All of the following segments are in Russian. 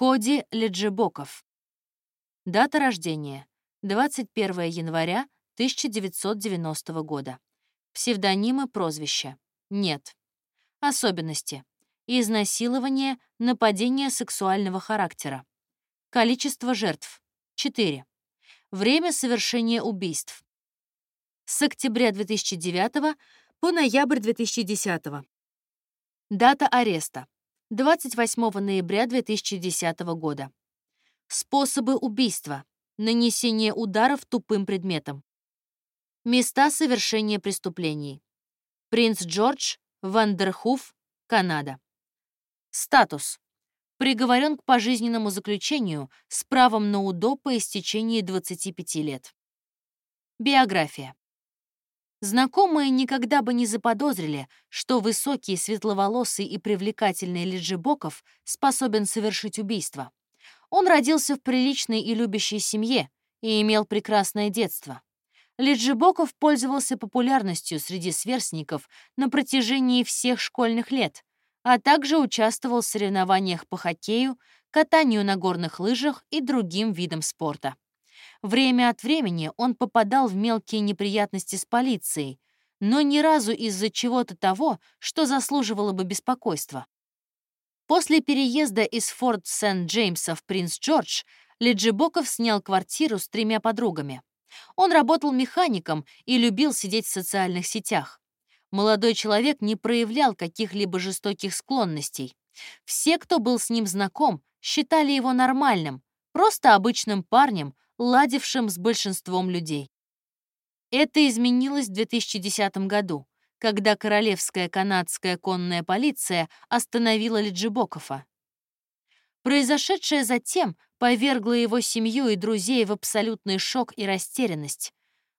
Коди Леджибоков. Дата рождения — 21 января 1990 года. Псевдонимы прозвища. Нет. Особенности. Изнасилование, нападение сексуального характера. Количество жертв. 4. Время совершения убийств. С октября 2009 по ноябрь 2010. Дата ареста. 28 ноября 2010 года. Способы убийства. Нанесение ударов тупым предметом. Места совершения преступлений. Принц Джордж, Вандерхуф, Канада. Статус. Приговорен к пожизненному заключению с правом на УДО по истечении 25 лет. Биография. Знакомые никогда бы не заподозрили, что высокий, светловолосый и привлекательный Леджибоков способен совершить убийство. Он родился в приличной и любящей семье и имел прекрасное детство. Леджибоков пользовался популярностью среди сверстников на протяжении всех школьных лет, а также участвовал в соревнованиях по хоккею, катанию на горных лыжах и другим видам спорта. Время от времени он попадал в мелкие неприятности с полицией, но ни разу из-за чего-то того, что заслуживало бы беспокойства. После переезда из Форт Сент-Джеймса в Принц Джордж Леджибоков снял квартиру с тремя подругами. Он работал механиком и любил сидеть в социальных сетях. Молодой человек не проявлял каких-либо жестоких склонностей. Все, кто был с ним знаком, считали его нормальным, просто обычным парнем, ладившим с большинством людей. Это изменилось в 2010 году, когда Королевская канадская конная полиция остановила Лиджибокова. Произошедшее затем повергло его семью и друзей в абсолютный шок и растерянность.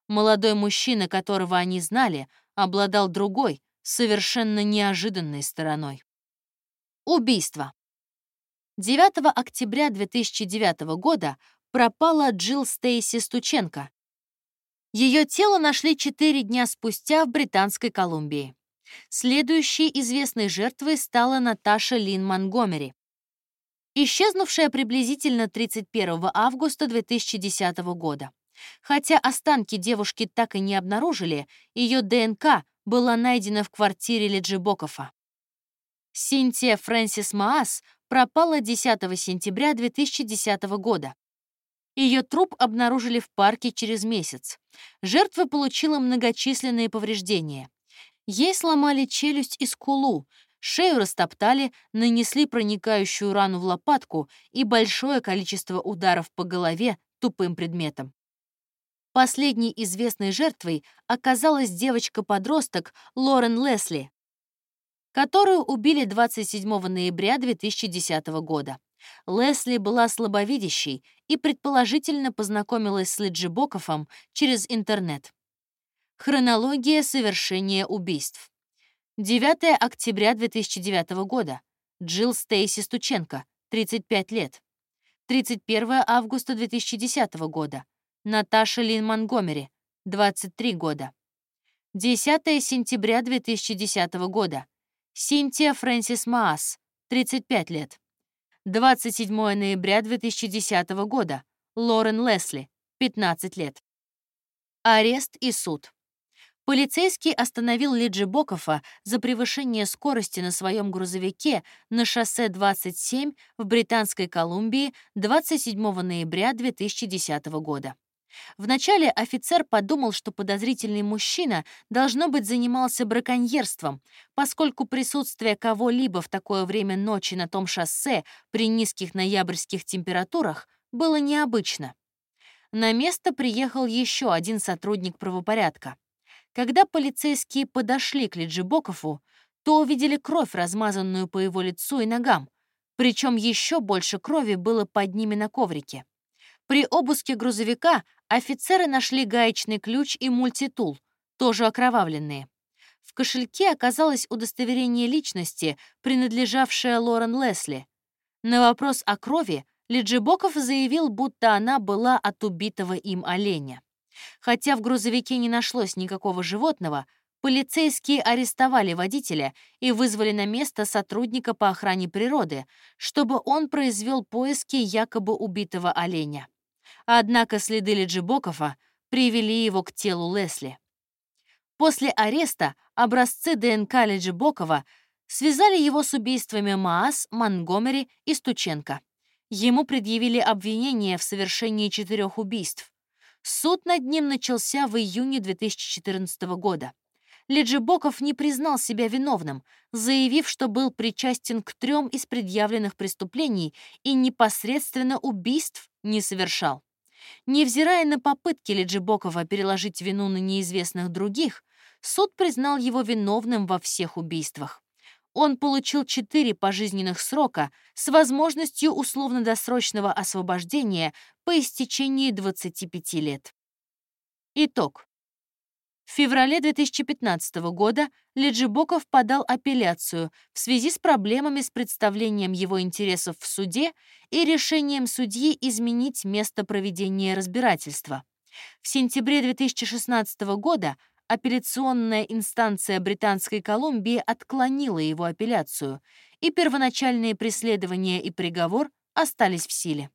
Молодой мужчина, которого они знали, обладал другой, совершенно неожиданной стороной. Убийство. 9 октября 2009 года пропала Джилл Стейси Стученко. Ее тело нашли четыре дня спустя в Британской Колумбии. Следующей известной жертвой стала Наташа Лин Монгомери, исчезнувшая приблизительно 31 августа 2010 года. Хотя останки девушки так и не обнаружили, ее ДНК была найдена в квартире Леджибокова. Синтия Фрэнсис Маас пропала 10 сентября 2010 года. Ее труп обнаружили в парке через месяц. Жертва получила многочисленные повреждения. Ей сломали челюсть и скулу, шею растоптали, нанесли проникающую рану в лопатку и большое количество ударов по голове тупым предметом. Последней известной жертвой оказалась девочка-подросток Лорен Лесли, которую убили 27 ноября 2010 года. Лесли была слабовидящей и предположительно познакомилась с Лиджибоковым через интернет. Хронология совершения убийств. 9 октября 2009 года. Джилл Стейси Стученко, 35 лет. 31 августа 2010 года. Наташа Лин Монгомери, 23 года. 10 сентября 2010 года. Синтия Фрэнсис Маас, 35 лет. 27 ноября 2010 года. Лорен Лесли, 15 лет. Арест и суд. Полицейский остановил Лиджи Бокофа за превышение скорости на своем грузовике на шоссе 27 в Британской Колумбии 27 ноября 2010 года. Вначале офицер подумал, что подозрительный мужчина, должно быть, занимался браконьерством, поскольку присутствие кого-либо в такое время ночи на том шоссе при низких ноябрьских температурах было необычно. На место приехал еще один сотрудник правопорядка. Когда полицейские подошли к Лиджибокову, то увидели кровь, размазанную по его лицу и ногам, причем еще больше крови было под ними на коврике. При обыске грузовика офицеры нашли гаечный ключ и мультитул, тоже окровавленные. В кошельке оказалось удостоверение личности, принадлежавшее Лорен Лесли. На вопрос о крови Лиджибоков заявил, будто она была от убитого им оленя. Хотя в грузовике не нашлось никакого животного, полицейские арестовали водителя и вызвали на место сотрудника по охране природы, чтобы он произвел поиски якобы убитого оленя. Однако следы Леджибокова привели его к телу Лесли. После ареста образцы ДНК Леджибокова связали его с убийствами Маас, Монгомери и Стученко. Ему предъявили обвинение в совершении четырех убийств. Суд над ним начался в июне 2014 года. Леджибоков не признал себя виновным, заявив, что был причастен к трем из предъявленных преступлений и непосредственно убийств не совершал. Невзирая на попытки Леджибокова переложить вину на неизвестных других, суд признал его виновным во всех убийствах. Он получил четыре пожизненных срока с возможностью условно-досрочного освобождения по истечении 25 лет. Итог. В феврале 2015 года Леджибоков подал апелляцию в связи с проблемами с представлением его интересов в суде и решением судьи изменить место проведения разбирательства. В сентябре 2016 года апелляционная инстанция Британской Колумбии отклонила его апелляцию, и первоначальные преследования и приговор остались в силе.